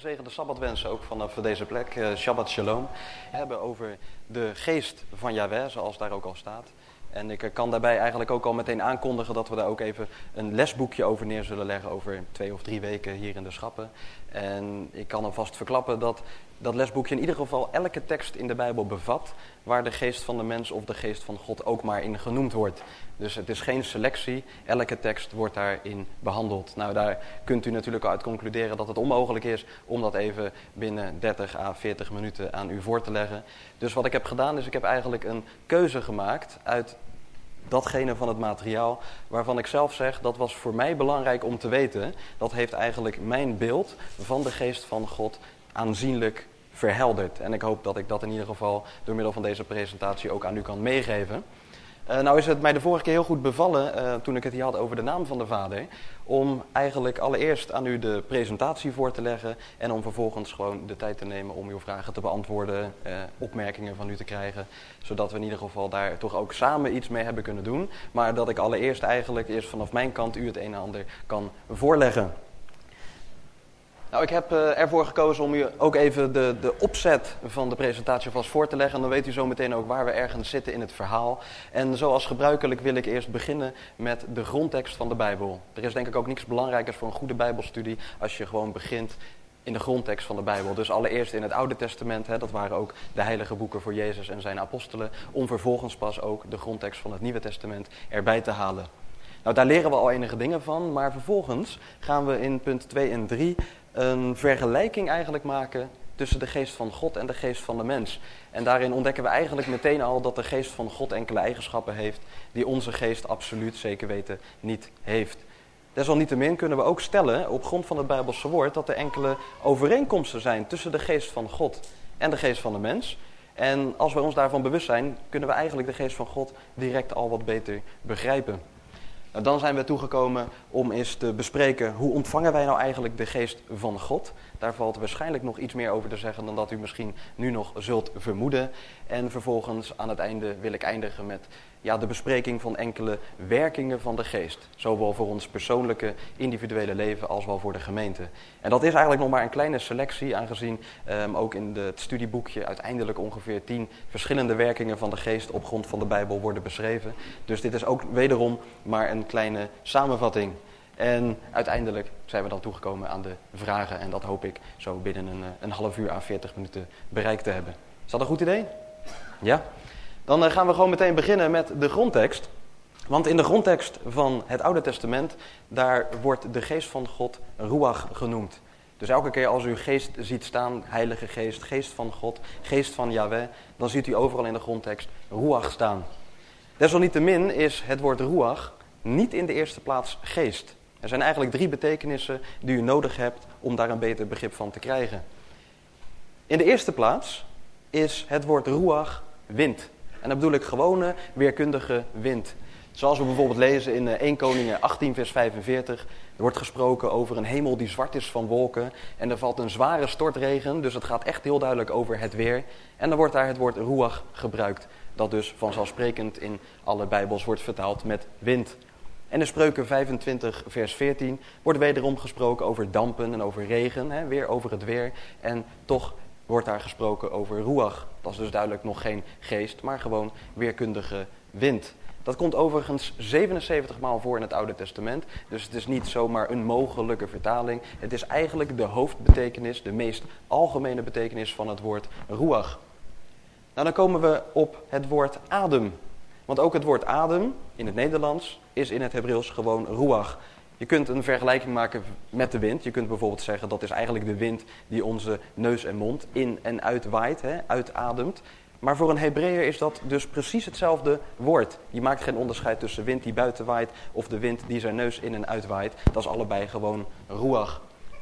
gezegende Sabbat wensen, ook vanaf deze plek. Uh, Shabbat Shalom. Hebben over de geest van Yahweh, zoals daar ook al staat. En ik kan daarbij eigenlijk ook al meteen aankondigen dat we daar ook even een lesboekje over neer zullen leggen over twee of drie weken hier in de schappen. En ik kan alvast verklappen dat dat lesboekje in ieder geval elke tekst in de Bijbel bevat waar de geest van de mens of de geest van God ook maar in genoemd wordt. Dus het is geen selectie, elke tekst wordt daarin behandeld. Nou, daar kunt u natuurlijk uit concluderen dat het onmogelijk is om dat even binnen 30 à 40 minuten aan u voor te leggen. Dus wat ik heb gedaan is, ik heb eigenlijk een keuze gemaakt uit datgene van het materiaal waarvan ik zelf zeg, dat was voor mij belangrijk om te weten. Dat heeft eigenlijk mijn beeld van de geest van God aanzienlijk verhelderd. En ik hoop dat ik dat in ieder geval door middel van deze presentatie ook aan u kan meegeven. Uh, nou is het mij de vorige keer heel goed bevallen, uh, toen ik het hier had over de naam van de Vader, om eigenlijk allereerst aan u de presentatie voor te leggen en om vervolgens gewoon de tijd te nemen om uw vragen te beantwoorden, uh, opmerkingen van u te krijgen, zodat we in ieder geval daar toch ook samen iets mee hebben kunnen doen. Maar dat ik allereerst eigenlijk eerst vanaf mijn kant u het een en ander kan voorleggen. Nou, ik heb uh, ervoor gekozen om u ook even de, de opzet van de presentatie vast voor te leggen. En dan weet u zo meteen ook waar we ergens zitten in het verhaal. En zoals gebruikelijk wil ik eerst beginnen met de grondtekst van de Bijbel. Er is denk ik ook niks belangrijkers voor een goede Bijbelstudie als je gewoon begint in de grondtekst van de Bijbel. Dus allereerst in het Oude Testament, hè, dat waren ook de heilige boeken voor Jezus en zijn apostelen. Om vervolgens pas ook de grondtekst van het Nieuwe Testament erbij te halen. Nou, daar leren we al enige dingen van, maar vervolgens gaan we in punt 2 en 3 een vergelijking eigenlijk maken tussen de geest van God en de geest van de mens. En daarin ontdekken we eigenlijk meteen al dat de geest van God enkele eigenschappen heeft die onze geest absoluut zeker weten niet heeft. Desalniettemin kunnen we ook stellen, op grond van het Bijbelse woord, dat er enkele overeenkomsten zijn tussen de geest van God en de geest van de mens. En als we ons daarvan bewust zijn, kunnen we eigenlijk de geest van God direct al wat beter begrijpen. Nou, dan zijn we toegekomen om eens te bespreken hoe ontvangen wij nou eigenlijk de geest van God. Daar valt waarschijnlijk nog iets meer over te zeggen dan dat u misschien nu nog zult vermoeden. En vervolgens aan het einde wil ik eindigen met ja, de bespreking van enkele werkingen van de geest. Zowel voor ons persoonlijke, individuele leven als wel voor de gemeente. En dat is eigenlijk nog maar een kleine selectie, aangezien um, ook in het studieboekje uiteindelijk ongeveer tien verschillende werkingen van de geest op grond van de Bijbel worden beschreven. Dus dit is ook wederom maar een kleine samenvatting. En uiteindelijk zijn we dan toegekomen aan de vragen. En dat hoop ik zo binnen een, eh, een half uur à 40 minuten bereikt te hebben. Is dat een goed idee? Ja? Dan eh, gaan we gewoon meteen beginnen met de grondtekst. Want in de grondtekst van het Oude Testament, daar wordt de geest van God Ruach genoemd. Dus elke keer als u geest ziet staan, heilige geest, geest van God, geest van Yahweh, dan ziet u overal in de grondtekst Ruach staan. Desalniettemin is het woord Ruach niet in de eerste plaats geest. Er zijn eigenlijk drie betekenissen die u nodig hebt om daar een beter begrip van te krijgen. In de eerste plaats is het woord Ruach wind. En dan bedoel ik gewone, weerkundige wind. Zoals we bijvoorbeeld lezen in 1 eh, Koningen 18 vers 45. Er wordt gesproken over een hemel die zwart is van wolken. En er valt een zware stortregen, dus het gaat echt heel duidelijk over het weer. En dan wordt daar het woord ruach gebruikt. Dat dus vanzelfsprekend in alle bijbels wordt vertaald met wind. En in Spreuken 25 vers 14 wordt wederom gesproken over dampen en over regen. Hè, weer over het weer. En toch wordt daar gesproken over ruach. Dat is dus duidelijk nog geen geest, maar gewoon weerkundige wind. Dat komt overigens 77 maal voor in het Oude Testament. Dus het is niet zomaar een mogelijke vertaling. Het is eigenlijk de hoofdbetekenis, de meest algemene betekenis van het woord ruach. Nou, dan komen we op het woord adem. Want ook het woord adem in het Nederlands is in het Hebreeuws gewoon ruach. Je kunt een vergelijking maken met de wind. Je kunt bijvoorbeeld zeggen dat is eigenlijk de wind die onze neus en mond in en uit waait, hè, uitademt. Maar voor een Hebreeër is dat dus precies hetzelfde woord. Je maakt geen onderscheid tussen wind die buiten waait of de wind die zijn neus in en uit waait. Dat is allebei gewoon ruach.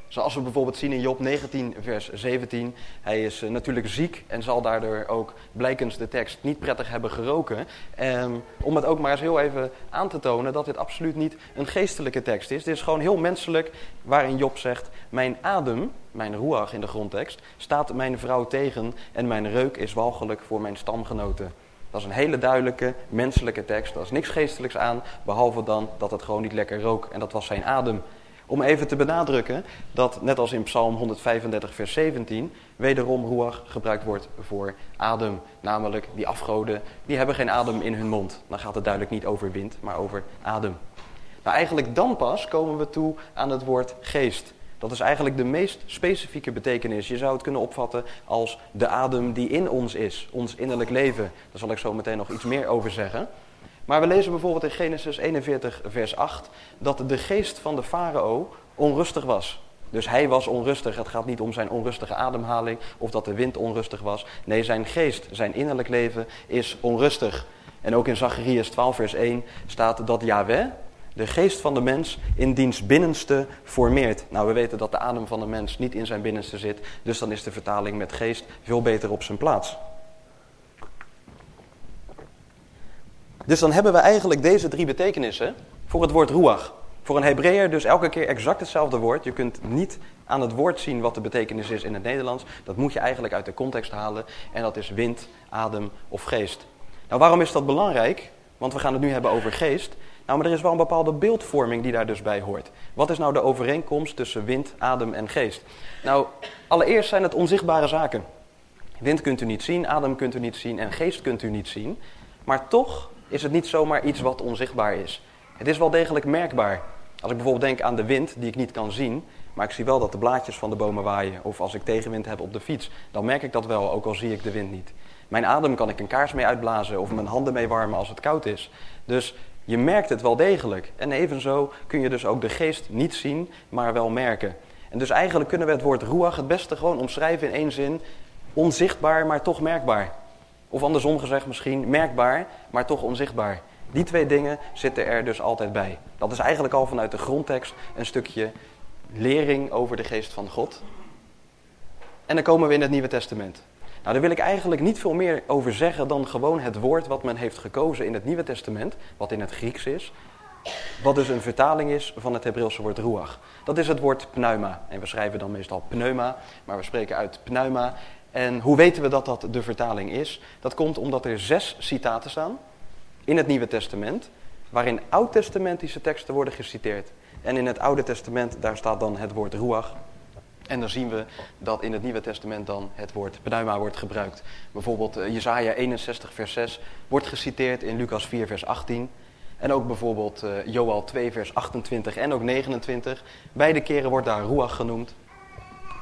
Zoals we bijvoorbeeld zien in Job 19, vers 17. Hij is uh, natuurlijk ziek en zal daardoor ook blijkens de tekst niet prettig hebben geroken. Um, om het ook maar eens heel even aan te tonen dat dit absoluut niet een geestelijke tekst is. Dit is gewoon heel menselijk waarin Job zegt, mijn adem, mijn ruach in de grondtekst, staat mijn vrouw tegen en mijn reuk is walgelijk voor mijn stamgenoten. Dat is een hele duidelijke menselijke tekst. Er is niks geestelijks aan, behalve dan dat het gewoon niet lekker rook en dat was zijn adem. Om even te benadrukken dat, net als in Psalm 135, vers 17, wederom ruach gebruikt wordt voor adem. Namelijk, die afgoden, die hebben geen adem in hun mond. Dan gaat het duidelijk niet over wind, maar over adem. Nou, eigenlijk dan pas komen we toe aan het woord geest. Dat is eigenlijk de meest specifieke betekenis. Je zou het kunnen opvatten als de adem die in ons is, ons innerlijk leven. Daar zal ik zo meteen nog iets meer over zeggen. Maar we lezen bijvoorbeeld in Genesis 41, vers 8, dat de geest van de farao onrustig was. Dus hij was onrustig. Het gaat niet om zijn onrustige ademhaling of dat de wind onrustig was. Nee, zijn geest, zijn innerlijk leven is onrustig. En ook in Zacharias 12, vers 1 staat dat Yahweh, de geest van de mens, in diens binnenste formeert. Nou, we weten dat de adem van de mens niet in zijn binnenste zit. Dus dan is de vertaling met geest veel beter op zijn plaats. Dus dan hebben we eigenlijk deze drie betekenissen voor het woord ruach. Voor een Hebreeër dus elke keer exact hetzelfde woord. Je kunt niet aan het woord zien wat de betekenis is in het Nederlands. Dat moet je eigenlijk uit de context halen. En dat is wind, adem of geest. Nou, waarom is dat belangrijk? Want we gaan het nu hebben over geest. Nou, maar er is wel een bepaalde beeldvorming die daar dus bij hoort. Wat is nou de overeenkomst tussen wind, adem en geest? Nou, allereerst zijn het onzichtbare zaken. Wind kunt u niet zien, adem kunt u niet zien en geest kunt u niet zien. Maar toch is het niet zomaar iets wat onzichtbaar is. Het is wel degelijk merkbaar. Als ik bijvoorbeeld denk aan de wind die ik niet kan zien, maar ik zie wel dat de blaadjes van de bomen waaien. Of als ik tegenwind heb op de fiets, dan merk ik dat wel, ook al zie ik de wind niet. Mijn adem kan ik een kaars mee uitblazen of mijn handen mee warmen als het koud is. Dus je merkt het wel degelijk. En evenzo kun je dus ook de geest niet zien, maar wel merken. En dus eigenlijk kunnen we het woord ruach het beste gewoon omschrijven in één zin. Onzichtbaar, maar toch merkbaar. Of andersom gezegd misschien, merkbaar, maar toch onzichtbaar. Die twee dingen zitten er dus altijd bij. Dat is eigenlijk al vanuit de grondtekst een stukje lering over de geest van God. En dan komen we in het Nieuwe Testament. Nou, daar wil ik eigenlijk niet veel meer over zeggen dan gewoon het woord wat men heeft gekozen in het Nieuwe Testament, wat in het Grieks is. Wat dus een vertaling is van het Hebreeuwse woord ruach. Dat is het woord pneuma. En we schrijven dan meestal pneuma, maar we spreken uit pneuma. En hoe weten we dat dat de vertaling is? Dat komt omdat er zes citaten staan in het Nieuwe Testament, waarin oud-testamentische teksten worden geciteerd. En in het Oude Testament, daar staat dan het woord ruach. En dan zien we dat in het Nieuwe Testament dan het woord pneuma wordt gebruikt. Bijvoorbeeld uh, Jesaja 61 vers 6 wordt geciteerd in Lucas 4 vers 18. En ook bijvoorbeeld uh, Joel 2 vers 28 en ook 29. Beide keren wordt daar ruach genoemd.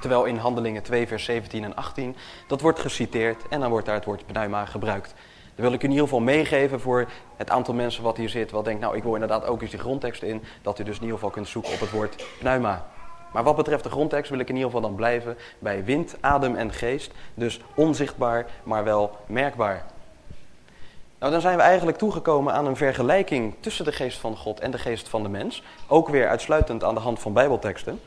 Terwijl in Handelingen 2 vers 17 en 18 dat wordt geciteerd en dan wordt daar het woord pneuma gebruikt. Dat wil ik in ieder geval meegeven voor het aantal mensen wat hier zit. Wat denkt, nou ik wil inderdaad ook eens die grondtekst in. Dat u dus in ieder geval kunt zoeken op het woord pneuma. Maar wat betreft de grondtekst wil ik in ieder geval dan blijven bij wind, adem en geest. Dus onzichtbaar, maar wel merkbaar. Nou, dan zijn we eigenlijk toegekomen aan een vergelijking tussen de geest van God en de geest van de mens. Ook weer uitsluitend aan de hand van bijbelteksten.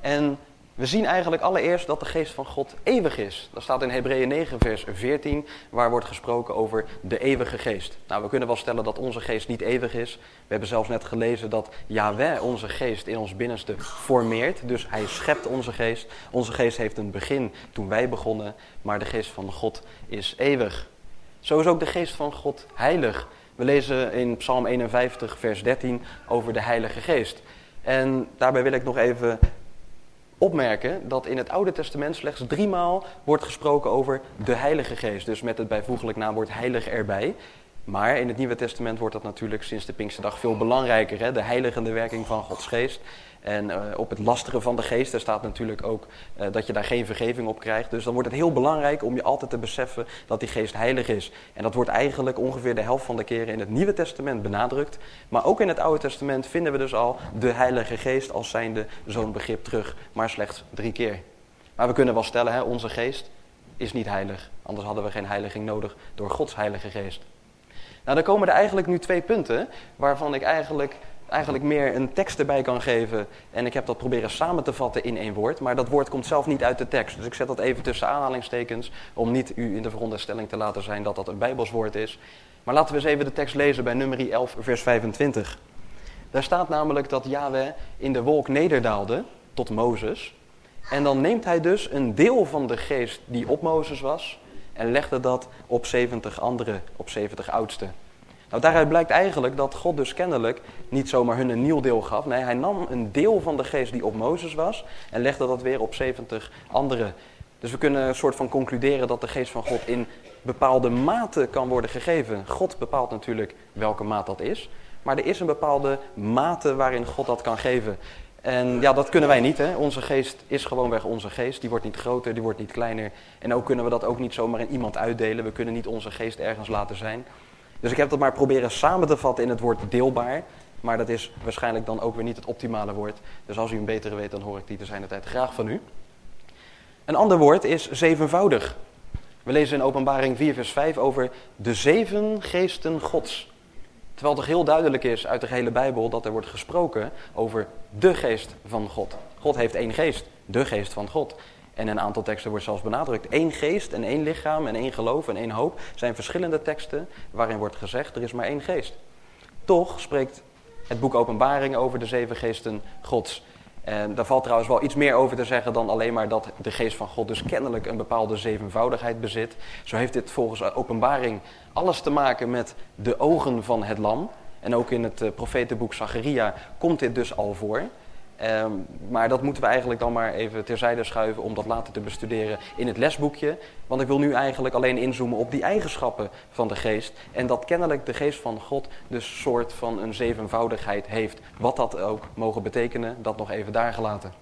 En we zien eigenlijk allereerst dat de geest van God eeuwig is. Dat staat in Hebreeën 9 vers 14, waar wordt gesproken over de eeuwige geest. Nou, we kunnen wel stellen dat onze geest niet eeuwig is. We hebben zelfs net gelezen dat Yahweh onze geest in ons binnenste formeert. Dus hij schept onze geest. Onze geest heeft een begin toen wij begonnen, maar de geest van God is eeuwig. Zo is ook de geest van God heilig. We lezen in Psalm 51 vers 13 over de heilige geest. En daarbij wil ik nog even opmerken dat in het Oude Testament slechts driemaal wordt gesproken over de Heilige Geest. Dus met het bijvoeglijk naamwoord heilig erbij. Maar in het Nieuwe Testament wordt dat natuurlijk sinds de Pinksterdag veel belangrijker. Hè? De heiligende werking van Gods geest. En uh, op het lasteren van de geest, daar staat natuurlijk ook uh, dat je daar geen vergeving op krijgt. Dus dan wordt het heel belangrijk om je altijd te beseffen dat die geest heilig is. En dat wordt eigenlijk ongeveer de helft van de keren in het Nieuwe Testament benadrukt. Maar ook in het Oude Testament vinden we dus al de heilige geest als zijnde zo'n begrip terug. Maar slechts drie keer. Maar we kunnen wel stellen, hè, onze geest is niet heilig. Anders hadden we geen heiliging nodig door Gods heilige geest. Nou, dan komen er eigenlijk nu twee punten waarvan ik eigenlijk, eigenlijk meer een tekst erbij kan geven. En ik heb dat proberen samen te vatten in één woord, maar dat woord komt zelf niet uit de tekst. Dus ik zet dat even tussen aanhalingstekens om niet u in de veronderstelling te laten zijn dat dat een bijbelswoord is. Maar laten we eens even de tekst lezen bij nummer 11, vers 25. Daar staat namelijk dat Yahweh in de wolk nederdaalde tot Mozes. En dan neemt hij dus een deel van de geest die op Mozes was en legde dat op 70 anderen, op 70 oudsten. Nou, daaruit blijkt eigenlijk dat God dus kennelijk niet zomaar hun een nieuw deel gaf. Nee, hij nam een deel van de geest die op Mozes was en legde dat weer op 70 anderen. Dus we kunnen een soort van concluderen dat de geest van God in bepaalde mate kan worden gegeven. God bepaalt natuurlijk welke maat dat is. Maar er is een bepaalde mate waarin God dat kan geven. En ja, dat kunnen wij niet. Hè? Onze geest is gewoonweg onze geest. Die wordt niet groter, die wordt niet kleiner. En ook kunnen we dat ook niet zomaar in iemand uitdelen. We kunnen niet onze geest ergens laten zijn. Dus ik heb dat maar proberen samen te vatten in het woord deelbaar. Maar dat is waarschijnlijk dan ook weer niet het optimale woord. Dus als u een betere weet, dan hoor ik die te zijn de tijd graag van u. Een ander woord is zevenvoudig. We lezen in Openbaring 4, vers 5 over de zeven geesten Gods. Terwijl toch heel duidelijk is uit de hele Bijbel dat er wordt gesproken over de geest van God. God heeft één geest, de geest van God. En een aantal teksten wordt zelfs benadrukt. één geest en één lichaam en één geloof en één hoop zijn verschillende teksten waarin wordt gezegd er is maar één geest. Toch spreekt het boek Openbaring over de zeven geesten Gods. En daar valt trouwens wel iets meer over te zeggen dan alleen maar dat de geest van God dus kennelijk een bepaalde zevenvoudigheid bezit. Zo heeft dit volgens openbaring alles te maken met de ogen van het lam. En ook in het uh, profetenboek Zacharia komt dit dus al voor. Ehm, maar dat moeten we eigenlijk dan maar even terzijde schuiven om dat later te bestuderen in het lesboekje. Want ik wil nu eigenlijk alleen inzoomen op die eigenschappen van de geest. En dat kennelijk de geest van God dus soort van een zevenvoudigheid heeft. Wat dat ook mogen betekenen, dat nog even daar gelaten.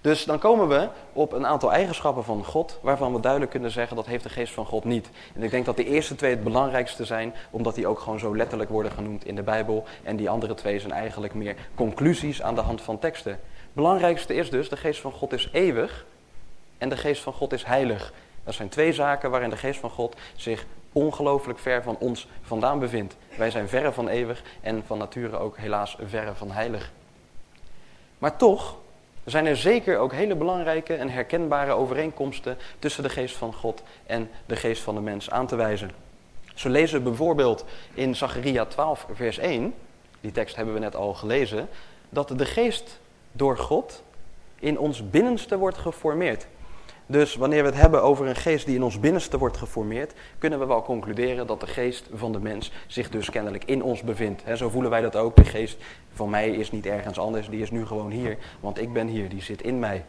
Dus dan komen we op een aantal eigenschappen van God, waarvan we duidelijk kunnen zeggen dat heeft de geest van God niet. En ik denk dat de eerste twee het belangrijkste zijn, omdat die ook gewoon zo letterlijk worden genoemd in de Bijbel. En die andere twee zijn eigenlijk meer conclusies aan de hand van teksten. Het belangrijkste is dus, de geest van God is eeuwig en de geest van God is heilig. Dat zijn twee zaken waarin de geest van God zich ongelooflijk ver van ons vandaan bevindt. Wij zijn verre van eeuwig en van nature ook helaas verre van heilig. Maar toch zijn er zeker ook hele belangrijke en herkenbare overeenkomsten tussen de geest van God en de geest van de mens aan te wijzen. Zo lezen we bijvoorbeeld in Zacharia 12, vers 1, die tekst hebben we net al gelezen, dat de geest door God in ons binnenste wordt geformeerd. Dus wanneer we het hebben over een geest die in ons binnenste wordt geformeerd, kunnen we wel concluderen dat de geest van de mens zich dus kennelijk in ons bevindt. He, zo voelen wij dat ook. De geest van mij is niet ergens anders, die is nu gewoon hier, want ik ben hier, die zit in mij.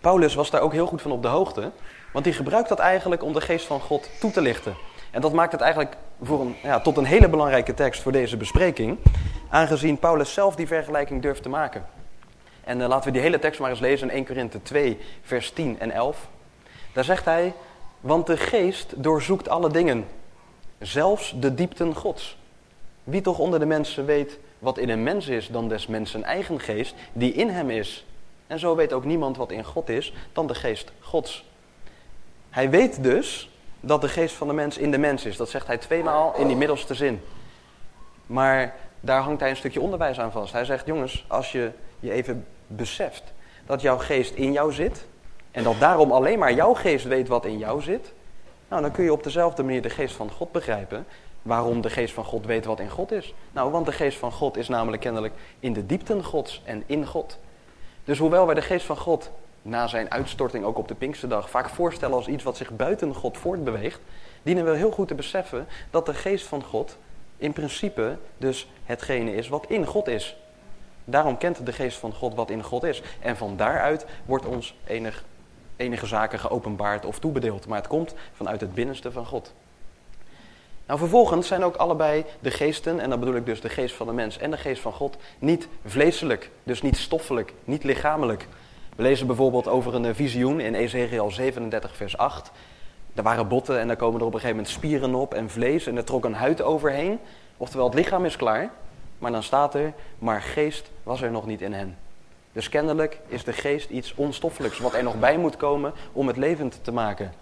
Paulus was daar ook heel goed van op de hoogte, want die gebruikt dat eigenlijk om de geest van God toe te lichten. En dat maakt het eigenlijk voor een, ja, tot een hele belangrijke tekst voor deze bespreking, aangezien Paulus zelf die vergelijking durft te maken. En uh, laten we die hele tekst maar eens lezen in 1 Korinthe 2, vers 10 en 11. Daar zegt hij, want de geest doorzoekt alle dingen, zelfs de diepten gods. Wie toch onder de mensen weet wat in een mens is dan des mensen eigen geest, die in hem is. En zo weet ook niemand wat in God is dan de geest gods. Hij weet dus dat de geest van de mens in de mens is. Dat zegt hij tweemaal in die middelste zin. Maar daar hangt hij een stukje onderwijs aan vast. Hij zegt, jongens, als je je even beseft dat jouw geest in jou zit en dat daarom alleen maar jouw geest weet wat in jou zit, nou dan kun je op dezelfde manier de geest van God begrijpen. Waarom de geest van God weet wat in God is. Nou, want de geest van God is namelijk kennelijk in de diepten Gods en in God. Dus hoewel wij de geest van God na zijn uitstorting ook op de Pinksterdag vaak voorstellen als iets wat zich buiten God voortbeweegt, dienen we heel goed te beseffen dat de geest van God in principe dus hetgene is wat in God is. Daarom kent de geest van God wat in God is. En van daaruit wordt ons enig, enige zaken geopenbaard of toebedeeld. Maar het komt vanuit het binnenste van God. Nou, vervolgens zijn ook allebei de geesten, en dan bedoel ik dus de geest van de mens en de geest van God, niet vleeselijk, dus niet stoffelijk, niet lichamelijk. We lezen bijvoorbeeld over een visioen in Ezekiel 37, vers 8. Er waren botten en daar komen er op een gegeven moment spieren op en vlees en er trok een huid overheen. Oftewel, het lichaam is klaar, maar dan staat er, maar geest was er nog niet in hen. Dus kennelijk is de geest iets onstoffelijks, wat er nog bij moet komen om het levend te maken.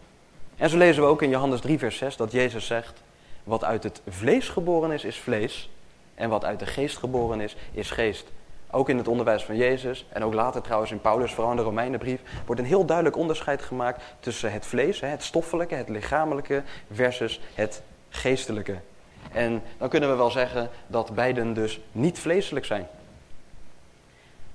En zo lezen we ook in Johannes 3, vers 6 dat Jezus zegt, wat uit het vlees geboren is, is vlees. En wat uit de geest geboren is, is geest. Ook in het onderwijs van Jezus en ook later trouwens in Paulus, vooral in de Romeinenbrief, wordt een heel duidelijk onderscheid gemaakt tussen het vlees, het stoffelijke, het lichamelijke, versus het geestelijke. En dan kunnen we wel zeggen dat beiden dus niet vleeselijk zijn.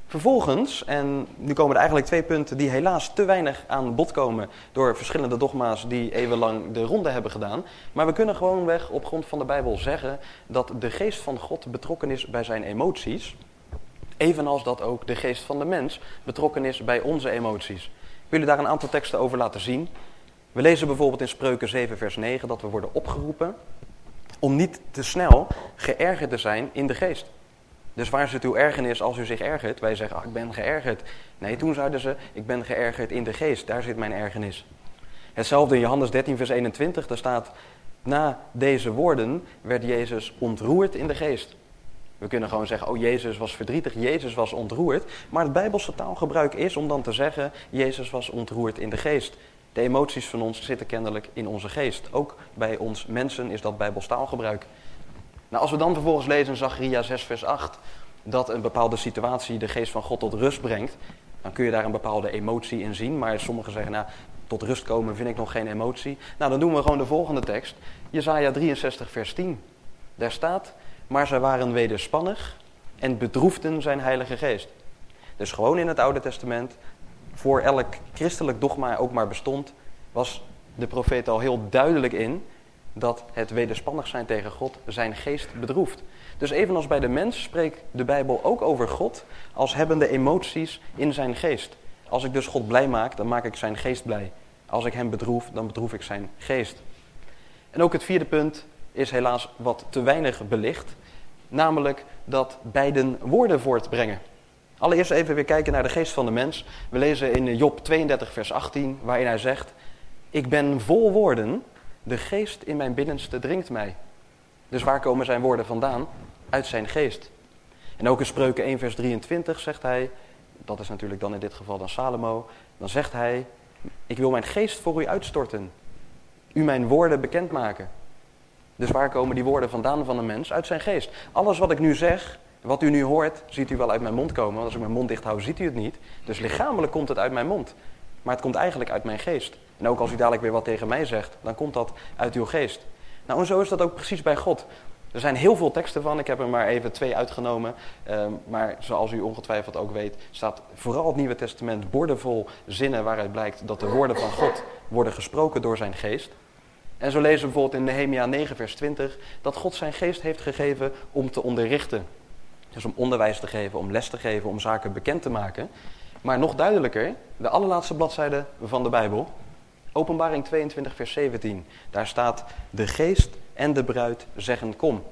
Vervolgens, en nu komen er eigenlijk twee punten die helaas te weinig aan bod komen door verschillende dogma's die eeuwenlang de ronde hebben gedaan. Maar we kunnen gewoonweg op grond van de Bijbel zeggen dat de geest van God betrokken is bij zijn emoties. Evenals dat ook de geest van de mens betrokken is bij onze emoties. Ik wil jullie daar een aantal teksten over laten zien. We lezen bijvoorbeeld in Spreuken 7 vers 9 dat we worden opgeroepen om niet te snel geërgerd te zijn in de geest. Dus waar zit uw ergernis als u zich ergert? Wij zeggen, ah, ik ben geërgerd. Nee, toen zeiden ze, ik ben geërgerd in de geest. Daar zit mijn ergernis. Hetzelfde in Johannes 13, vers 21. Daar staat, na deze woorden werd Jezus ontroerd in de geest. We kunnen gewoon zeggen, oh Jezus was verdrietig, Jezus was ontroerd. Maar het Bijbelse taalgebruik is om dan te zeggen, Jezus was ontroerd in de geest. De emoties van ons zitten kennelijk in onze geest. Ook bij ons mensen is dat Bijbels taalgebruik. Nou, als we dan vervolgens lezen in Zacharia 6 vers 8 dat een bepaalde situatie de geest van God tot rust brengt, dan kun je daar een bepaalde emotie in zien. Maar sommigen zeggen, nou, tot rust komen vind ik nog geen emotie. Nou, dan doen we gewoon de volgende tekst. Jezaja 63 vers 10. Daar staat, maar zij waren wederspannig en bedroefden zijn heilige geest. Dus gewoon in het Oude Testament, voor elk christelijk dogma ook maar bestond, was de profeet al heel duidelijk in dat het wederspannig zijn tegen God zijn geest bedroeft. Dus evenals bij de mens spreekt de Bijbel ook over God als hebbende emoties in zijn geest. Als ik dus God blij maak, dan maak ik zijn geest blij. Als ik hem bedroef, dan bedroef ik zijn geest. En ook het vierde punt is helaas wat te weinig belicht. Namelijk dat beiden woorden voortbrengen. Allereerst even weer kijken naar de geest van de mens. We lezen in Job 32 vers 18 waarin hij zegt... Ik ben vol woorden, de geest in mijn binnenste dringt mij. Dus waar komen zijn woorden vandaan? Uit zijn geest. En ook in Spreuken 1 vers 23 zegt hij, dat is natuurlijk dan in dit geval dan Salomo, dan zegt hij, ik wil mijn geest voor u uitstorten, u mijn woorden bekendmaken. Dus waar komen die woorden vandaan van de mens? Uit zijn geest. Alles wat ik nu zeg, wat u nu hoort, ziet u wel uit mijn mond komen. Want als ik mijn mond dicht hou, ziet u het niet. Dus lichamelijk komt het uit mijn mond. Maar het komt eigenlijk uit mijn geest. En ook als u dadelijk weer wat tegen mij zegt, dan komt dat uit uw geest. Nou, en zo is dat ook precies bij God. Er zijn heel veel teksten van, ik heb er maar even twee uitgenomen. Ehm, maar zoals u ongetwijfeld ook weet, staat vooral het Nieuwe Testament boordevol zinnen waaruit blijkt dat de woorden van God worden gesproken door zijn geest. En zo lezen we bijvoorbeeld in Nehemia 9 vers 20 dat God zijn geest heeft gegeven om te onderrichten. Dus om onderwijs te geven, om les te geven, om zaken bekend te maken. Maar nog duidelijker, de allerlaatste bladzijde van de Bijbel, Openbaring 22, vers 17. Daar staat, de geest en de bruid zeggen kom.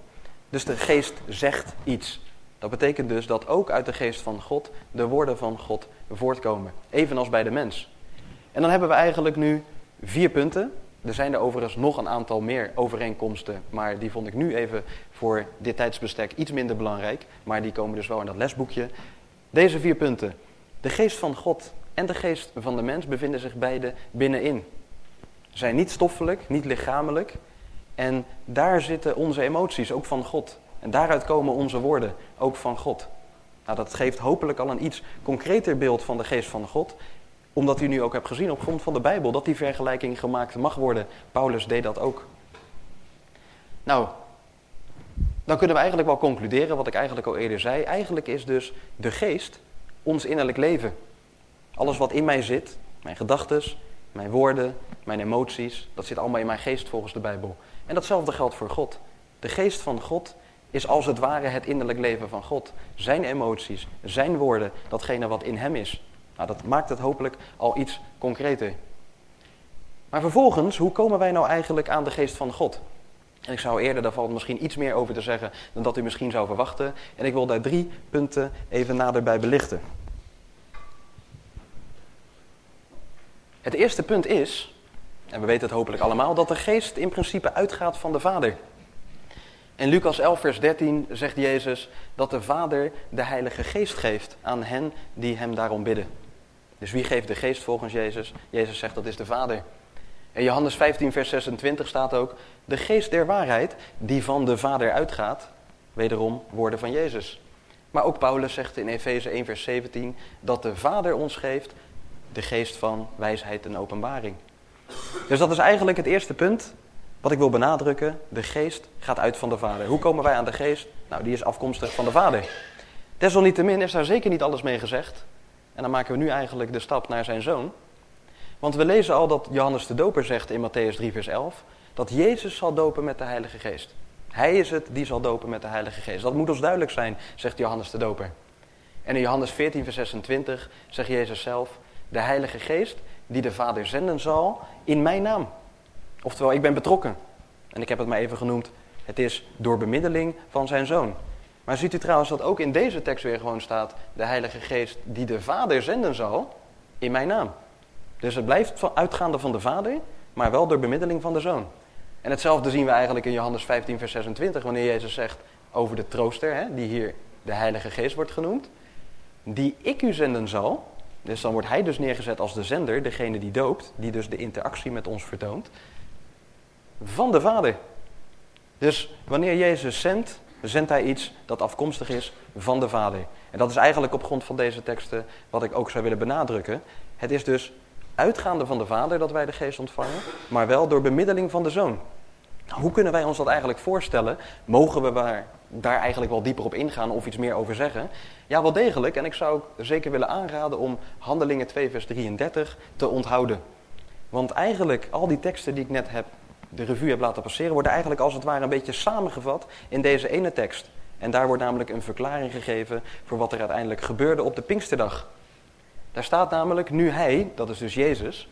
Dus de geest zegt iets. Dat betekent dus dat ook uit de geest van God de woorden van God voortkomen. Evenals bij de mens. En dan hebben we eigenlijk nu vier punten. Er zijn er overigens nog een aantal meer overeenkomsten, maar die vond ik nu even voor dit tijdsbestek iets minder belangrijk. Maar die komen dus wel in dat lesboekje. Deze vier punten. De geest van God en de geest van de mens bevinden zich beide binnenin. Zijn niet stoffelijk, niet lichamelijk. En daar zitten onze emoties, ook van God. En daaruit komen onze woorden, ook van God. Nou, dat geeft hopelijk al een iets concreter beeld van de geest van God. Omdat u nu ook hebt gezien op grond van de Bijbel dat die vergelijking gemaakt mag worden. Paulus deed dat ook. Nou, dan kunnen we eigenlijk wel concluderen wat ik eigenlijk al eerder zei. Eigenlijk is dus de geest ons innerlijk leven. Alles wat in mij zit, mijn gedachten, mijn woorden, mijn emoties, dat zit allemaal in mijn geest volgens de Bijbel. En datzelfde geldt voor God. De geest van God is als het ware het innerlijk leven van God. Zijn emoties, zijn woorden, datgene wat in hem is. Nou, dat maakt het hopelijk al iets concreter. Maar vervolgens, hoe komen wij nou eigenlijk aan de geest van God? En ik zou eerder, daar valt misschien iets meer over te zeggen dan dat u misschien zou verwachten. En ik wil daar drie punten even naderbij belichten. Het eerste punt is, en we weten het hopelijk allemaal, dat de geest in principe uitgaat van de Vader. In Lucas 11, vers 13 zegt Jezus dat de Vader de Heilige Geest geeft aan hen die hem daarom bidden. Dus wie geeft de geest volgens Jezus? Jezus zegt dat is de Vader. In Johannes 15, vers 26 staat ook, de geest der waarheid die van de Vader uitgaat, wederom woorden van Jezus. Maar ook Paulus zegt in Efeze 1, vers 17 dat de Vader ons geeft de geest van wijsheid en openbaring. Dus dat is eigenlijk het eerste punt wat ik wil benadrukken. De geest gaat uit van de Vader. Hoe komen wij aan de geest? Nou, die is afkomstig van de Vader. Desalniettemin is daar zeker niet alles mee gezegd. En dan maken we nu eigenlijk de stap naar zijn zoon. Want we lezen al dat Johannes de Doper zegt in Matthäus 3, vers 11, dat Jezus zal dopen met de Heilige Geest. Hij is het die zal dopen met de Heilige Geest. Dat moet ons duidelijk zijn, zegt Johannes de Doper. En in Johannes 14, vers 26 zegt Jezus zelf, de Heilige Geest die de Vader zenden zal in mijn naam. Oftewel, ik ben betrokken. En ik heb het maar even genoemd, het is door bemiddeling van zijn zoon. Maar ziet u trouwens dat ook in deze tekst weer gewoon staat, de Heilige Geest die de Vader zenden zal in mijn naam. Dus het blijft uitgaande van de Vader, maar wel door bemiddeling van de Zoon. En hetzelfde zien we eigenlijk in Johannes 15, vers 26, wanneer Jezus zegt over de trooster, hè, die hier de Heilige Geest wordt genoemd, die ik u zenden zal. Dus dan wordt hij dus neergezet als de zender, degene die doopt, die dus de interactie met ons vertoont, van de Vader. Dus wanneer Jezus zendt, zendt hij iets dat afkomstig is van de Vader. En dat is eigenlijk op grond van deze teksten wat ik ook zou willen benadrukken. Het is dus uitgaande van de Vader dat wij de geest ontvangen, maar wel door bemiddeling van de Zoon. Hoe kunnen wij ons dat eigenlijk voorstellen? Mogen we daar eigenlijk wel dieper op ingaan of iets meer over zeggen? Ja, wel degelijk. En ik zou zeker willen aanraden om Handelingen 2, vers 33 te onthouden. Want eigenlijk, al die teksten die ik net heb, de revue heb laten passeren, worden eigenlijk als het ware een beetje samengevat in deze ene tekst. En daar wordt namelijk een verklaring gegeven voor wat er uiteindelijk gebeurde op de Pinksterdag. Daar staat namelijk, nu hij, dat is dus Jezus,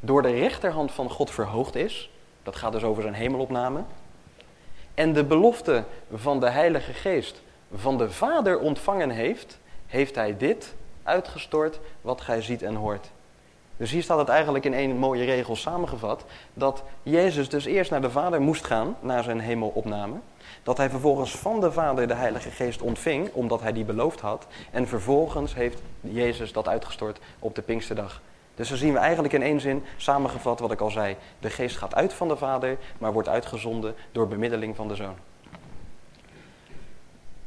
door de rechterhand van God verhoogd is, dat gaat dus over zijn hemelopname, en de belofte van de Heilige Geest van de Vader ontvangen heeft, heeft hij dit uitgestort wat gij ziet en hoort. Dus hier staat het eigenlijk in één mooie regel samengevat, dat Jezus dus eerst naar de Vader moest gaan, naar zijn hemelopname. Dat hij vervolgens van de Vader de Heilige Geest ontving, omdat hij die beloofd had. En vervolgens heeft Jezus dat uitgestort op de Pinksterdag. Dus dan zien we eigenlijk in één zin samengevat wat ik al zei. De geest gaat uit van de Vader, maar wordt uitgezonden door bemiddeling van de Zoon.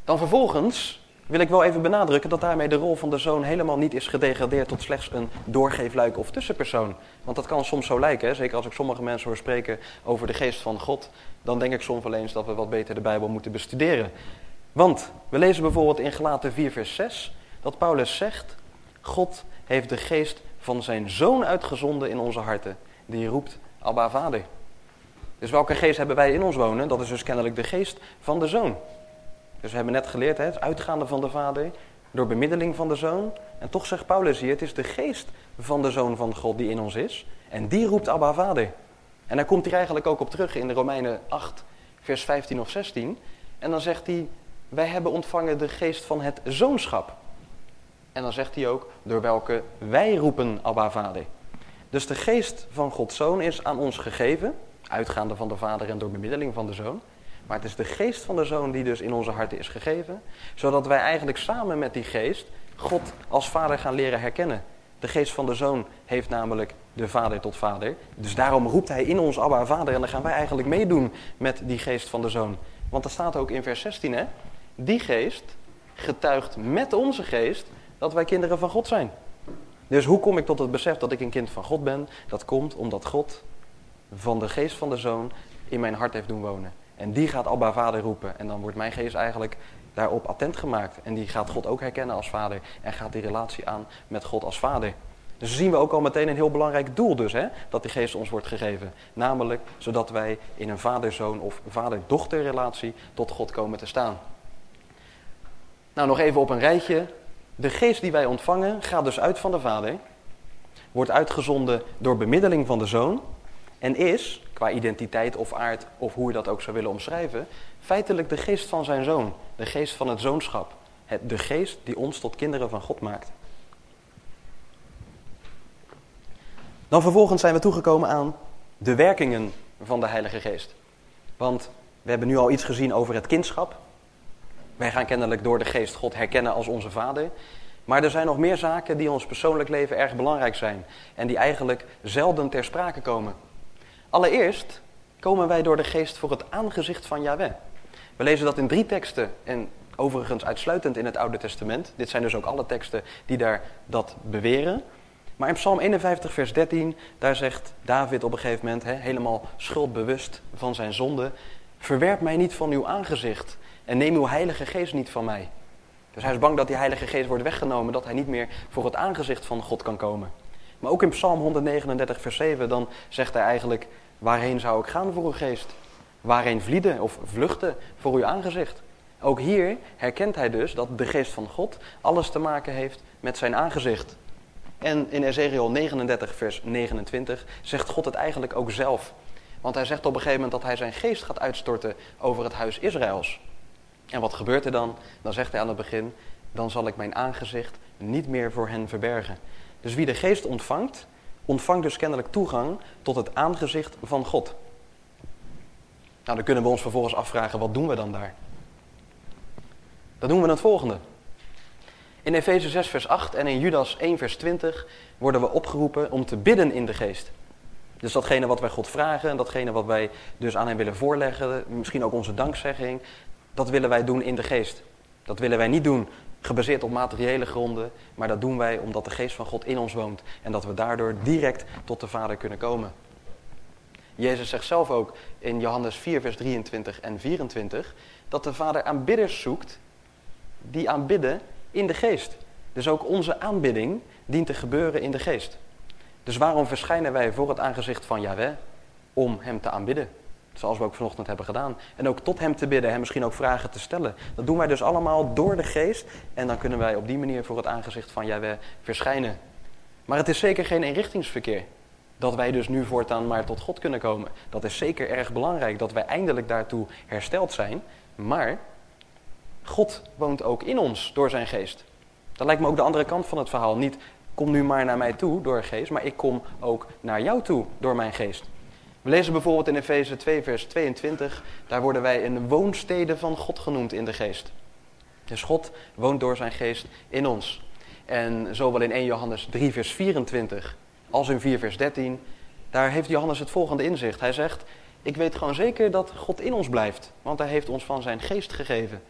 Dan vervolgens wil ik wel even benadrukken dat daarmee de rol van de zoon helemaal niet is gedegradeerd tot slechts een doorgeefluik of tussenpersoon. Want dat kan soms zo lijken, hè? zeker als ik sommige mensen hoor spreken over de geest van God. Dan denk ik soms wel eens dat we wat beter de Bijbel moeten bestuderen. Want we lezen bijvoorbeeld in Gelaten 4 vers 6 dat Paulus zegt, God heeft de geest van zijn zoon uitgezonden in onze harten. Die roept, Abba Vader. Dus welke geest hebben wij in ons wonen? Dat is dus kennelijk de geest van de zoon. Dus we hebben net geleerd, hè, het uitgaande van de Vader, door bemiddeling van de Zoon. En toch zegt Paulus hier, het is de geest van de Zoon van God die in ons is. En die roept Abba Vader. En daar komt hij eigenlijk ook op terug in de Romeinen 8, vers 15 of 16. En dan zegt hij, wij hebben ontvangen de geest van het zoonschap. En dan zegt hij ook, door welke wij roepen Abba Vader. Dus de geest van Gods Zoon is aan ons gegeven, uitgaande van de Vader en door bemiddeling van de Zoon. Maar het is de geest van de Zoon die dus in onze harten is gegeven. Zodat wij eigenlijk samen met die geest God als vader gaan leren herkennen. De geest van de Zoon heeft namelijk de vader tot vader. Dus daarom roept hij in ons Abba vader. En dan gaan wij eigenlijk meedoen met die geest van de Zoon. Want er staat ook in vers 16 hè. Die geest getuigt met onze geest dat wij kinderen van God zijn. Dus hoe kom ik tot het besef dat ik een kind van God ben? Dat komt omdat God van de geest van de Zoon in mijn hart heeft doen wonen. En die gaat Abba Vader roepen. En dan wordt mijn geest eigenlijk daarop attent gemaakt. En die gaat God ook herkennen als vader. En gaat die relatie aan met God als vader. Dus zien we ook al meteen een heel belangrijk doel dus, hè, dat die geest ons wordt gegeven. Namelijk zodat wij in een vader-zoon of vader-dochter relatie tot God komen te staan. Nou, nog even op een rijtje. De geest die wij ontvangen gaat dus uit van de vader. Wordt uitgezonden door bemiddeling van de zoon. En is, qua identiteit of aard of hoe je dat ook zou willen omschrijven, feitelijk de geest van zijn zoon, de geest van het zoonschap, de geest die ons tot kinderen van God maakt. Dan vervolgens zijn we toegekomen aan de werkingen van de Heilige Geest. Want we hebben nu al iets gezien over het kindschap. Wij gaan kennelijk door de Geest God herkennen als onze Vader. Maar er zijn nog meer zaken die in ons persoonlijk leven erg belangrijk zijn. En die eigenlijk zelden ter sprake komen. Allereerst komen wij door de geest voor het aangezicht van Yahweh. We lezen dat in drie teksten en overigens uitsluitend in het Oude Testament. Dit zijn dus ook alle teksten die daar dat beweren. Maar in Psalm 51, vers 13, daar zegt David op een gegeven moment, he, helemaal schuldbewust van zijn zonde, verwerp mij niet van uw aangezicht en neem uw heilige geest niet van mij. Dus hij is bang dat die Heilige Geest wordt weggenomen, dat hij niet meer voor het aangezicht van God kan komen. Maar ook in Psalm 139, vers 7, dan zegt hij eigenlijk: Waarheen zou ik gaan voor uw geest? Waarheen vlieden of vluchten voor uw aangezicht? Ook hier herkent hij dus dat de geest van God alles te maken heeft met zijn aangezicht. En in Ezekiel 39, vers 29 zegt God het eigenlijk ook zelf. Want hij zegt op een gegeven moment dat hij zijn geest gaat uitstorten over het huis Israëls. En wat gebeurt er dan? Dan zegt hij aan het begin: Dan zal ik mijn aangezicht niet meer voor hen verbergen. Dus wie de geest ontvangt, ontvangt dus kennelijk toegang tot het aangezicht van God. Nou, dan kunnen we ons vervolgens afvragen: wat doen we dan daar? Dan doen we het volgende. In Efeze 6, vers 8 en in Judas 1, vers 20 worden we opgeroepen om te bidden in de geest. Dus datgene wat wij God vragen en datgene wat wij dus aan Hem willen voorleggen, misschien ook onze dankzegging, dat willen wij doen in de geest. Dat willen wij niet doen gebaseerd op materiële gronden, maar dat doen wij omdat de geest van God in ons woont en dat we daardoor direct tot de Vader kunnen komen. Jezus zegt zelf ook in Johannes 4, vers 23 en 24 dat de Vader aanbidders zoekt die aanbidden in de geest. Dus ook onze aanbidding dient te gebeuren in de geest. Dus waarom verschijnen wij voor het aangezicht van Yahweh? Om Hem te aanbidden. Zoals we ook vanochtend hebben gedaan. En ook tot Hem te bidden en misschien ook vragen te stellen. Dat doen wij dus allemaal door de geest. En dan kunnen wij op die manier voor het aangezicht van Yahweh verschijnen. Maar het is zeker geen eenrichtingsverkeer. Dat wij dus nu voortaan maar tot God kunnen komen. Dat is zeker erg belangrijk dat wij eindelijk daartoe hersteld zijn. Maar God woont ook in ons door zijn geest. Dat lijkt me ook de andere kant van het verhaal. Niet kom nu maar naar mij toe door geest, maar ik kom ook naar jou toe door mijn geest. We lezen bijvoorbeeld in Efeze 2, vers 22. Daar worden wij een woonstede van God genoemd in de geest. Dus God woont door zijn geest in ons. En zowel in 1 Johannes 3, vers 24 als in 4, vers 13. Daar heeft Johannes het volgende inzicht. Hij zegt: Ik weet gewoon zeker dat God in ons blijft, want hij heeft ons van zijn geest gegeven.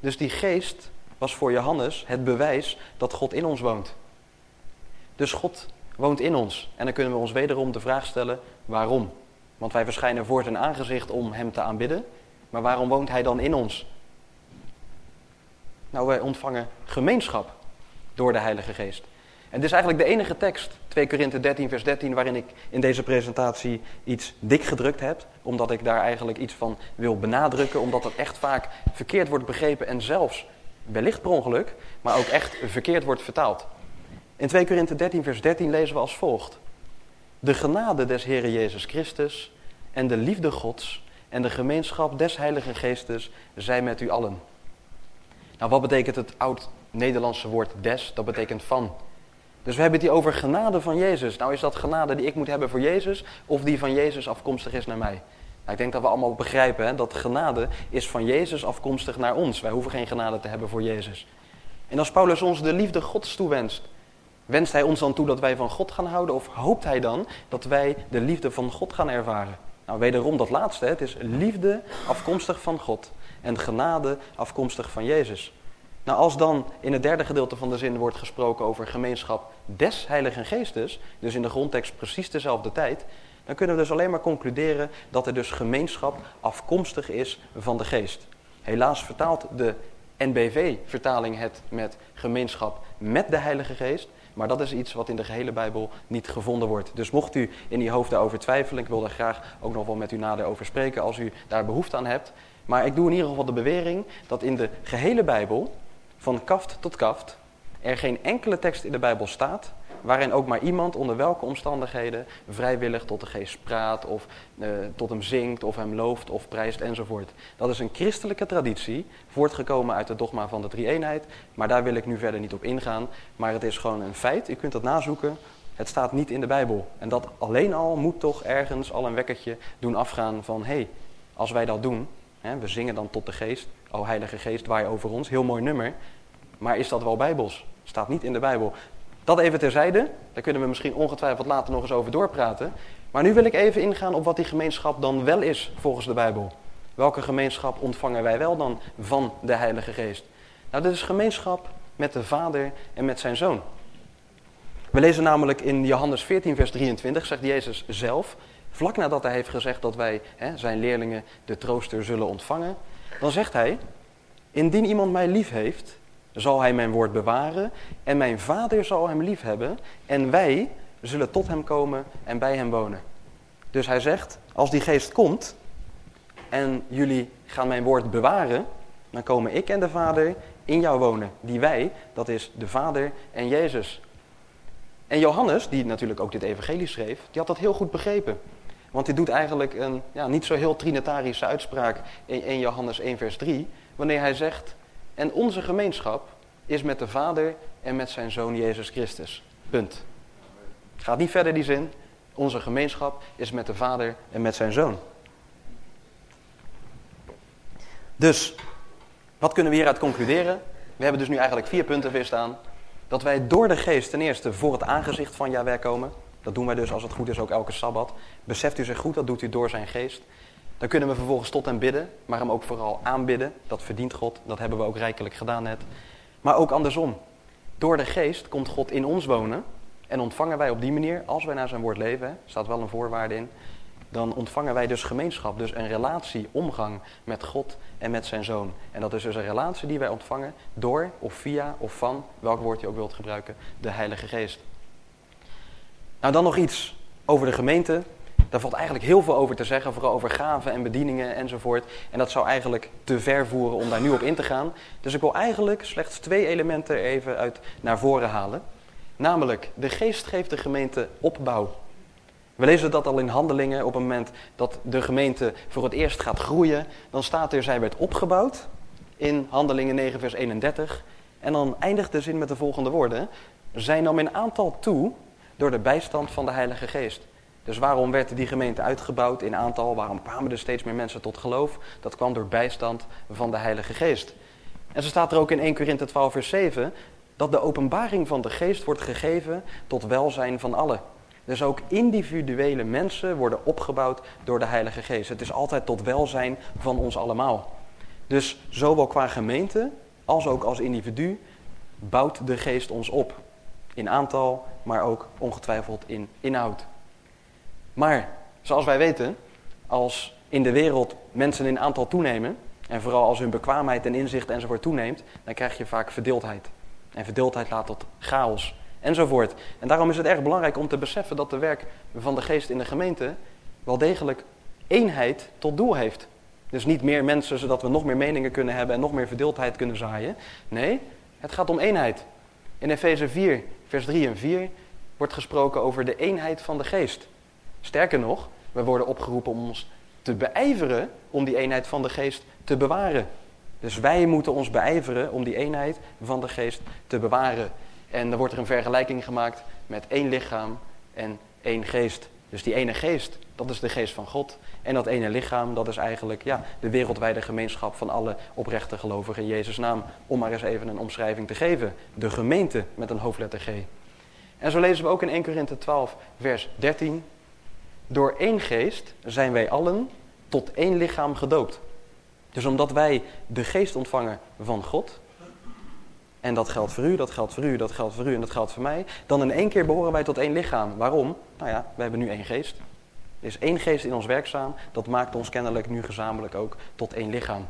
Dus die geest was voor Johannes het bewijs dat God in ons woont. Dus God woont in ons. En dan kunnen we ons wederom de vraag stellen, waarom? Want wij verschijnen voor zijn aangezicht om hem te aanbidden. Maar waarom woont hij dan in ons? Nou, wij ontvangen gemeenschap door de Heilige Geest. En dit is eigenlijk de enige tekst, 2 Korinthe 13, vers 13, waarin ik in deze presentatie iets dik gedrukt heb. Omdat ik daar eigenlijk iets van wil benadrukken, omdat dat echt vaak verkeerd wordt begrepen en zelfs, wellicht per ongeluk, maar ook echt verkeerd wordt vertaald. In 2 Korinthe 13, vers 13 lezen we als volgt. De genade des Heeren Jezus Christus en de liefde Gods en de gemeenschap des Heilige Geestes zijn met u allen. Nou, wat betekent het oud-Nederlandse woord des? Dat betekent van. Dus we hebben het hier over genade van Jezus. Nou is dat genade die ik moet hebben voor Jezus of die van Jezus afkomstig is naar mij? Nou, ik denk dat we allemaal begrijpen hè, dat genade is van Jezus afkomstig naar ons. Wij hoeven geen genade te hebben voor Jezus. En als Paulus ons de liefde Gods toewenst, wenst hij ons dan toe dat wij van God gaan houden of hoopt hij dan dat wij de liefde van God gaan ervaren? Nou, wederom dat laatste. Het is liefde afkomstig van God en genade afkomstig van Jezus. Nou, als dan in het derde gedeelte van de zin wordt gesproken over gemeenschap des Heiligen Geestes, dus in de grondtekst precies dezelfde tijd, dan kunnen we dus alleen maar concluderen dat er dus gemeenschap afkomstig is van de Geest. Helaas vertaalt de NBV-vertaling het met gemeenschap met de Heilige Geest, maar dat is iets wat in de gehele Bijbel niet gevonden wordt. Dus mocht u in die hoofd daarover twijfelen, ik wil daar graag ook nog wel met u nader over spreken als u daar behoefte aan hebt. Maar ik doe in ieder geval de bewering dat in de gehele Bijbel van kaft tot kaft er geen enkele tekst in de Bijbel staat waarin ook maar iemand onder welke omstandigheden vrijwillig tot de geest praat of uh, tot hem zingt of hem looft of prijst enzovoort. Dat is een christelijke traditie, voortgekomen uit het dogma van de drie-eenheid, maar daar wil ik nu verder niet op ingaan. Maar het is gewoon een feit, u kunt dat nazoeken, het staat niet in de Bijbel. En dat alleen al moet toch ergens al een wekkertje doen afgaan van, hé, hey, als wij dat doen, hè, we zingen dan tot de geest, o Heilige Geest, waai over ons, heel mooi nummer, maar is dat wel bijbels? Staat niet in de Bijbel. Dat even terzijde, daar kunnen we misschien ongetwijfeld later nog eens over doorpraten. Maar nu wil ik even ingaan op wat die gemeenschap dan wel is volgens de Bijbel. Welke gemeenschap ontvangen wij wel dan van de Heilige Geest? Nou, dit is gemeenschap met de Vader en met zijn Zoon. We lezen namelijk in Johannes 14, vers 23, zegt Jezus zelf, vlak nadat hij heeft gezegd dat wij, hè, zijn leerlingen, de trooster zullen ontvangen, dan zegt hij, indien iemand mij lief heeft, zal hij mijn woord bewaren en mijn vader zal hem lief hebben en wij zullen tot hem komen en bij hem wonen. Dus hij zegt, als die geest komt en jullie gaan mijn woord bewaren, dan komen ik en de vader in jou wonen. Die wij, dat is de vader en Jezus. En Johannes, die natuurlijk ook dit evangelie schreef, die had dat heel goed begrepen. Want hij doet eigenlijk een ja, niet zo heel trinitarische uitspraak in 1 Johannes 1 vers 3. Wanneer hij zegt, en onze gemeenschap is met de Vader en met zijn Zoon Jezus Christus. Punt. Het gaat niet verder die zin. Onze gemeenschap is met de Vader en met zijn Zoon. Dus, wat kunnen we hieruit concluderen? We hebben dus nu eigenlijk vier punten weer staan. Dat wij door de geest ten eerste voor het aangezicht van Yahweh komen. Dat doen wij dus als het goed is ook elke Sabbat. Beseft u zich goed, dat doet u door zijn geest. Dan kunnen we vervolgens tot hem bidden, maar hem ook vooral aanbidden. Dat verdient God, dat hebben we ook rijkelijk gedaan net. Maar ook andersom. Door de geest komt God in ons wonen en ontvangen wij op die manier, als wij naar zijn woord leven, staat wel een voorwaarde in, dan ontvangen wij dus gemeenschap, dus een relatie, omgang met God en met zijn zoon. En dat is dus een relatie die wij ontvangen door of via of van, welk woord je ook wilt gebruiken, de Heilige Geest. Nou, dan nog iets over de gemeente. Daar valt eigenlijk heel veel over te zeggen, vooral over gaven en bedieningen enzovoort. En dat zou eigenlijk te ver voeren om daar nu op in te gaan. Dus ik wil eigenlijk slechts twee elementen even uit naar voren halen. Namelijk, de geest geeft de gemeente opbouw. We lezen dat al in handelingen op het moment dat de gemeente voor het eerst gaat groeien. Dan staat er, zij werd opgebouwd in handelingen 9 vers 31. En dan eindigt de zin met de volgende woorden. Zij nam in aantal toe door de bijstand van de Heilige Geest. Dus waarom werd die gemeente uitgebouwd in aantal? Waarom kwamen er steeds meer mensen tot geloof? Dat kwam door bijstand van de Heilige Geest. En zo staat er ook in 1 Korinthe 12 vers 7 dat de openbaring van de geest wordt gegeven tot welzijn van allen. Dus ook individuele mensen worden opgebouwd door de Heilige Geest. Het is altijd tot welzijn van ons allemaal. Dus zowel qua gemeente als ook als individu bouwt de geest ons op. In aantal, maar ook ongetwijfeld in inhoud. Maar zoals wij weten, als in de wereld mensen in aantal toenemen, en vooral als hun bekwaamheid en inzicht enzovoort toeneemt, dan krijg je vaak verdeeldheid. En verdeeldheid laat tot chaos enzovoort. En daarom is het erg belangrijk om te beseffen dat de werk van de geest in de gemeente wel degelijk eenheid tot doel heeft. Dus niet meer mensen zodat we nog meer meningen kunnen hebben en nog meer verdeeldheid kunnen zaaien. Nee, het gaat om eenheid. In Efeze 4, vers 3 en 4 wordt gesproken over de eenheid van de geest. Sterker nog, we worden opgeroepen om ons te beijveren om die eenheid van de geest te bewaren. Dus wij moeten ons beijveren om die eenheid van de geest te bewaren. En dan wordt er een vergelijking gemaakt met één lichaam en één geest. Dus die ene geest, dat is de geest van God. En dat ene lichaam, dat is eigenlijk ja, de wereldwijde gemeenschap van alle oprechte gelovigen in Jezus' naam. Om maar eens even een omschrijving te geven. De gemeente met een hoofdletter G. En zo lezen we ook in 1 Korinthe 12, vers 13. Door één geest zijn wij allen tot één lichaam gedoopt. Dus omdat wij de geest ontvangen van God, en dat geldt voor u, dat geldt voor u, dat geldt voor u en dat geldt voor mij, dan in één keer behoren wij tot één lichaam. Waarom? Nou ja, we hebben nu één geest. Er is één geest in ons werkzaam, dat maakt ons kennelijk nu gezamenlijk ook tot één lichaam.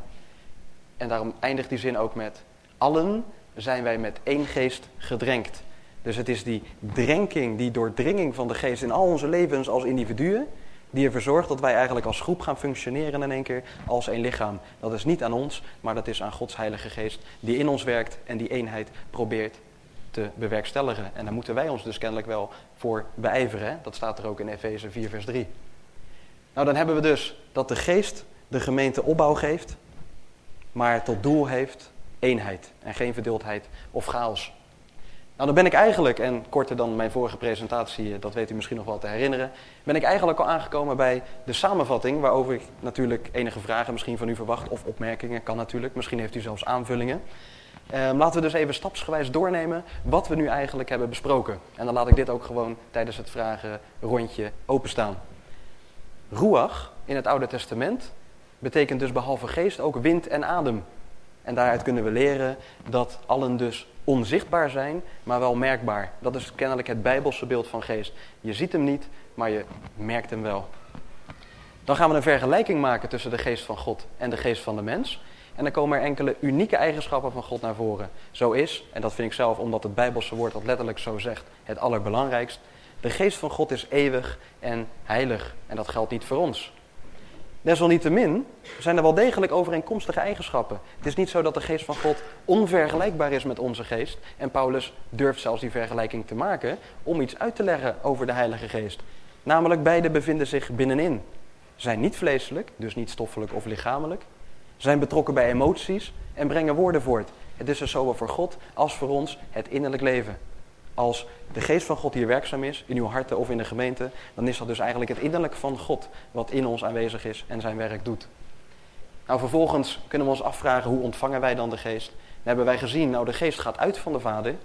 En daarom eindigt die zin ook met, allen zijn wij met één geest gedrenkt. Dus het is die drenking, die doordringing van de geest in al onze levens als individuen, die ervoor zorgt dat wij eigenlijk als groep gaan functioneren in één keer als één lichaam. Dat is niet aan ons, maar dat is aan Gods Heilige Geest die in ons werkt en die eenheid probeert te bewerkstelligen. En daar moeten wij ons dus kennelijk wel voor beijveren. Dat staat er ook in Efeze 4 vers 3. Nou, dan hebben we dus dat de geest de gemeente opbouw geeft, maar tot doel heeft eenheid en geen verdeeldheid of chaos. Nou, dan ben ik eigenlijk, en korter dan mijn vorige presentatie, eh, dat weet u misschien nog wel te herinneren, ben ik eigenlijk al aangekomen bij de samenvatting, waarover ik natuurlijk enige vragen misschien van u verwacht, of opmerkingen, kan natuurlijk, misschien heeft u zelfs aanvullingen. Ehm, laten we dus even stapsgewijs doornemen wat we nu eigenlijk hebben besproken. En dan laat ik dit ook gewoon tijdens het vragenrondje openstaan. Ruach in het Oude Testament betekent dus behalve geest ook wind en adem. En daaruit kunnen we leren dat allen dus onzichtbaar zijn, maar wel merkbaar. Dat is kennelijk het bijbelse beeld van geest. Je ziet hem niet, maar je merkt hem wel. Dan gaan we een vergelijking maken tussen de geest van God en de geest van de mens. En dan komen er enkele unieke eigenschappen van God naar voren. Zo is, en dat vind ik zelf omdat het Bijbelse woord dat letterlijk zo zegt, het allerbelangrijkst. De geest van God is eeuwig en heilig. En dat geldt niet voor ons. Desalniettemin zijn er wel degelijk overeenkomstige eigenschappen. Het is niet zo dat de geest van God onvergelijkbaar is met onze geest. En Paulus durft zelfs die vergelijking te maken om iets uit te leggen over de Heilige Geest. Namelijk, beide bevinden zich binnenin. Zijn niet vleeselijk, dus niet stoffelijk of lichamelijk. Zijn betrokken bij emoties en brengen woorden voort. Het is dus zowel voor God als voor ons het innerlijk leven. Als de geest van God hier werkzaam is, in uw harten of in de gemeente, dan is dat dus eigenlijk het innerlijk van God wat in ons aanwezig is en zijn werk doet. Nou, vervolgens kunnen we ons afvragen hoe ontvangen wij dan de geest? Dan hebben wij gezien, nou de geest gaat uit van de Vader,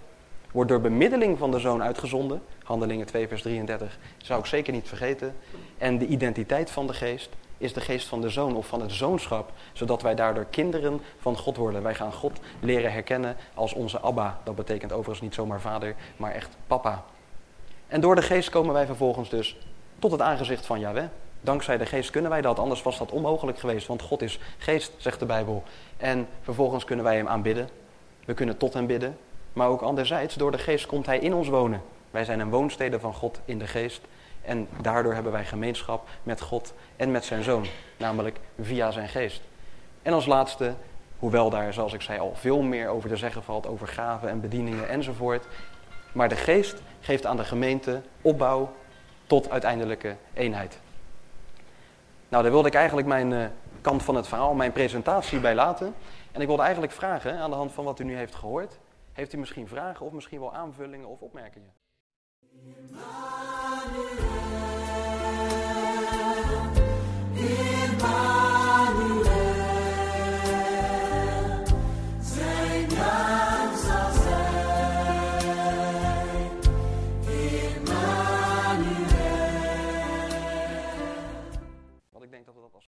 wordt door bemiddeling van de Zoon uitgezonden. Handelingen 2 vers 33 zou ik zeker niet vergeten. En de identiteit van de geest is de geest van de zoon of van het zoonschap, zodat wij daardoor kinderen van God worden. Wij gaan God leren herkennen als onze Abba. Dat betekent overigens niet zomaar vader, maar echt papa. En door de geest komen wij vervolgens dus tot het aangezicht van Yahweh. Dankzij de geest kunnen wij dat, anders was dat onmogelijk geweest, want God is geest, zegt de Bijbel. En vervolgens kunnen wij hem aanbidden. We kunnen tot hem bidden. Maar ook anderzijds, door de geest komt hij in ons wonen. Wij zijn een woonstede van God in de geest. En daardoor hebben wij gemeenschap met God en met zijn zoon, namelijk via zijn geest. En als laatste, hoewel daar, zoals ik zei, al veel meer over te zeggen valt, over gaven en bedieningen enzovoort. Maar de geest geeft aan de gemeente opbouw tot uiteindelijke eenheid. Nou, daar wilde ik eigenlijk mijn uh, kant van het verhaal, mijn presentatie bij laten. En ik wilde eigenlijk vragen, aan de hand van wat u nu heeft gehoord, heeft u misschien vragen of misschien wel aanvullingen of opmerkingen? in my